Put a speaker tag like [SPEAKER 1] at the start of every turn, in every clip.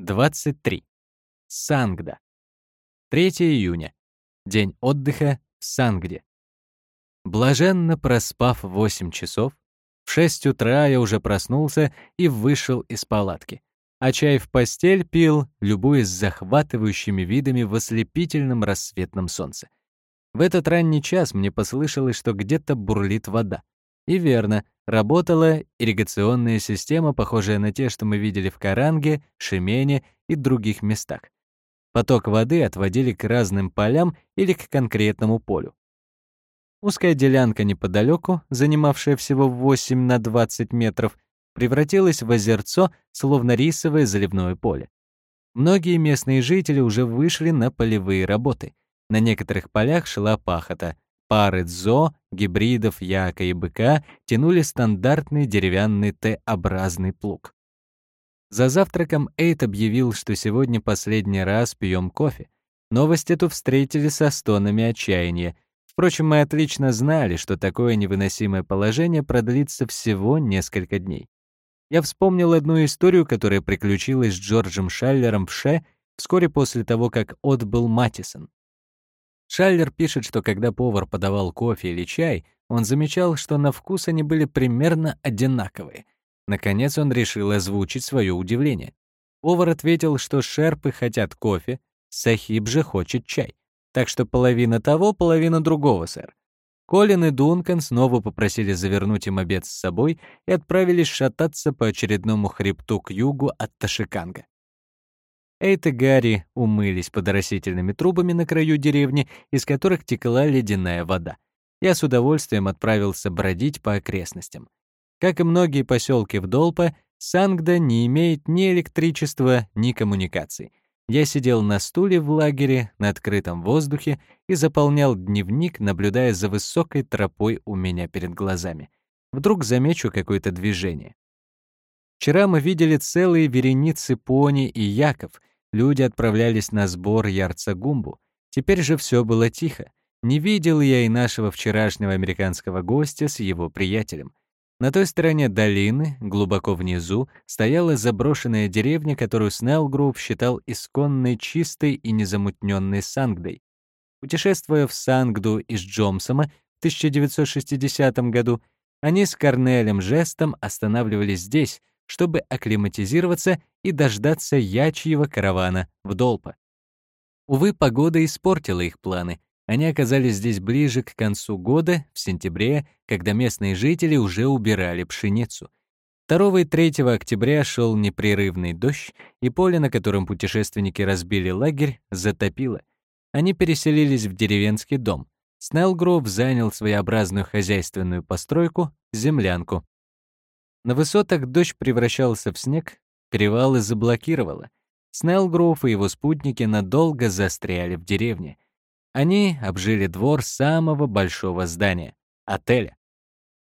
[SPEAKER 1] 23. Сангда. 3 июня. День отдыха в Сангде. Блаженно проспав 8 часов, в 6 утра я уже проснулся и вышел из палатки, а чай в постель пил, любуясь захватывающими видами в ослепительном рассветном солнце. В этот ранний час мне послышалось, что где-то бурлит вода. И верно, работала ирригационная система, похожая на те, что мы видели в Каранге, Шемене и других местах. Поток воды отводили к разным полям или к конкретному полю. Узкая делянка неподалеку, занимавшая всего 8 на 20 метров, превратилась в озерцо, словно рисовое заливное поле. Многие местные жители уже вышли на полевые работы. На некоторых полях шла пахота, Пары дзо, гибридов яка и быка тянули стандартный деревянный Т-образный плуг. За завтраком Эйт объявил, что сегодня последний раз пьем кофе. Новость эту встретили со стонами отчаяния. Впрочем, мы отлично знали, что такое невыносимое положение продлится всего несколько дней. Я вспомнил одну историю, которая приключилась с Джорджем Шаллером в Ше вскоре после того, как отбыл Матисон. Шаллер пишет, что когда повар подавал кофе или чай, он замечал, что на вкус они были примерно одинаковые. Наконец он решил озвучить свое удивление. Повар ответил, что шерпы хотят кофе, Сахиб же хочет чай. Так что половина того, половина другого, сэр. Колин и Дункан снова попросили завернуть им обед с собой и отправились шататься по очередному хребту к югу от Ташиканга. Эйт и Гарри умылись под оросительными трубами на краю деревни, из которых текла ледяная вода. Я с удовольствием отправился бродить по окрестностям. Как и многие поселки в Долпа, Сангда не имеет ни электричества, ни коммуникаций. Я сидел на стуле в лагере на открытом воздухе и заполнял дневник, наблюдая за высокой тропой у меня перед глазами. Вдруг замечу какое-то движение. Вчера мы видели целые вереницы пони и яков, Люди отправлялись на сбор Ярцагумбу. Теперь же все было тихо. Не видел я и нашего вчерашнего американского гостя с его приятелем. На той стороне долины, глубоко внизу, стояла заброшенная деревня, которую Снеллгрув считал исконной чистой и незамутненной Сангдой. Путешествуя в Сангду из Джомсома в 1960 году, они с Корнелем Жестом останавливались здесь, чтобы акклиматизироваться и дождаться ячьего каравана в Долпа. Увы, погода испортила их планы. Они оказались здесь ближе к концу года, в сентябре, когда местные жители уже убирали пшеницу. 2 и 3 октября шел непрерывный дождь, и поле, на котором путешественники разбили лагерь, затопило. Они переселились в деревенский дом. Снеллгров занял своеобразную хозяйственную постройку — землянку, на высотах дождь превращался в снег, перевалы заблокировало. Снеллгроув и его спутники надолго застряли в деревне. Они обжили двор самого большого здания — отеля.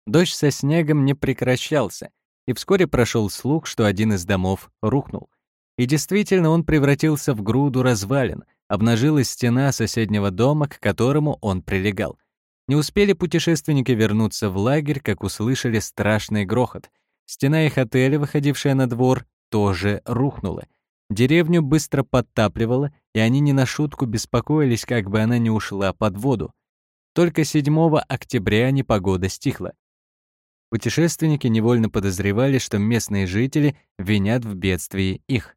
[SPEAKER 1] Дождь со снегом не прекращался, и вскоре прошел слух, что один из домов рухнул. И действительно он превратился в груду развалин, обнажилась стена соседнего дома, к которому он прилегал. Не успели путешественники вернуться в лагерь, как услышали страшный грохот. Стена их отеля, выходившая на двор, тоже рухнула. Деревню быстро подтапливало, и они не на шутку беспокоились, как бы она не ушла под воду. Только 7 октября непогода стихла. Путешественники невольно подозревали, что местные жители винят в бедствии их.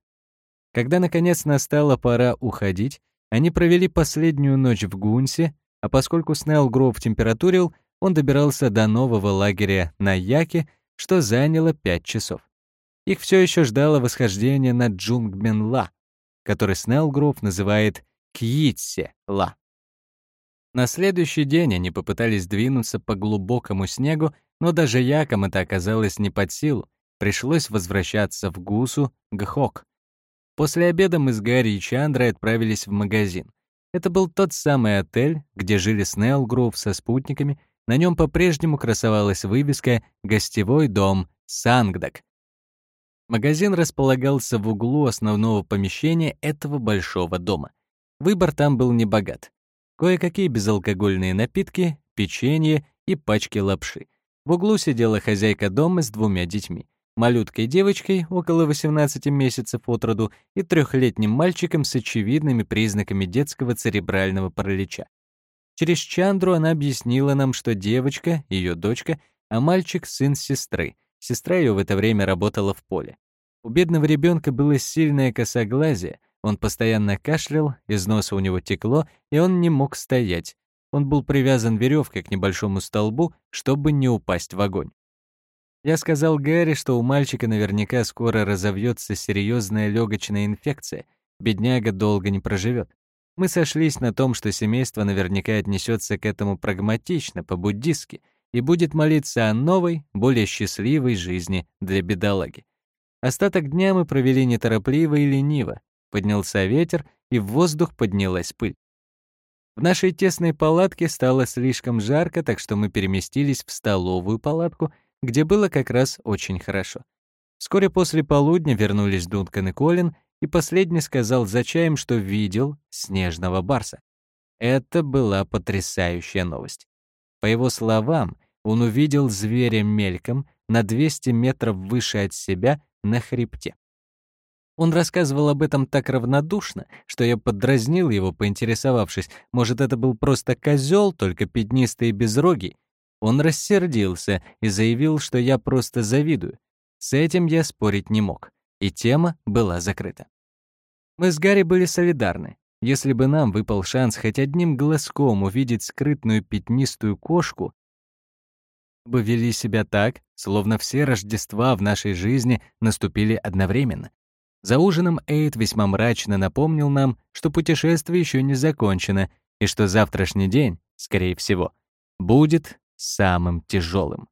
[SPEAKER 1] Когда, наконец, настала пора уходить, они провели последнюю ночь в Гунсе, а поскольку Снеллгров температурил, он добирался до нового лагеря на яке, что заняло пять часов. Их все еще ждало восхождение на Джунгмен-Ла, который Снеллгров называет Кьитсе-Ла. На следующий день они попытались двинуться по глубокому снегу, но даже якам это оказалось не под силу. Пришлось возвращаться в Гусу, Гхок. После обеда мы с Гарри и Чандрой отправились в магазин. Это был тот самый отель, где жили Снеллгров со спутниками. На нем по-прежнему красовалась вывеска «Гостевой дом Сангдак». Магазин располагался в углу основного помещения этого большого дома. Выбор там был небогат. Кое-какие безалкогольные напитки, печенье и пачки лапши. В углу сидела хозяйка дома с двумя детьми. Малюткой девочкой около 18 месяцев от роду и трехлетним мальчиком с очевидными признаками детского церебрального паралича. Через Чандру она объяснила нам, что девочка — ее дочка, а мальчик — сын сестры. Сестра ее в это время работала в поле. У бедного ребенка было сильное косоглазие, он постоянно кашлял, из носа у него текло, и он не мог стоять. Он был привязан веревкой к небольшому столбу, чтобы не упасть в огонь. Я сказал Гэри, что у мальчика наверняка скоро разовьется серьезная легочная инфекция. Бедняга долго не проживет. Мы сошлись на том, что семейство наверняка отнесется к этому прагматично, по-буддистски, и будет молиться о новой, более счастливой жизни для бедолаги. Остаток дня мы провели неторопливо и лениво. Поднялся ветер, и в воздух поднялась пыль. В нашей тесной палатке стало слишком жарко, так что мы переместились в столовую палатку — где было как раз очень хорошо. Вскоре после полудня вернулись Дункан и Колин, и последний сказал за чаем, что видел снежного барса. Это была потрясающая новость. По его словам, он увидел зверя мельком на 200 метров выше от себя на хребте. Он рассказывал об этом так равнодушно, что я подразнил его, поинтересовавшись, может, это был просто козел, только пятнистый и безрогий, он рассердился и заявил, что я просто завидую. С этим я спорить не мог, и тема была закрыта. Мы с Гарри были солидарны. Если бы нам выпал шанс хоть одним глазком увидеть скрытную пятнистую кошку, бы вели себя так, словно все Рождества в нашей жизни наступили одновременно. За ужином Эйд весьма мрачно напомнил нам, что путешествие еще не закончено и что завтрашний день, скорее всего, будет самым тяжелым.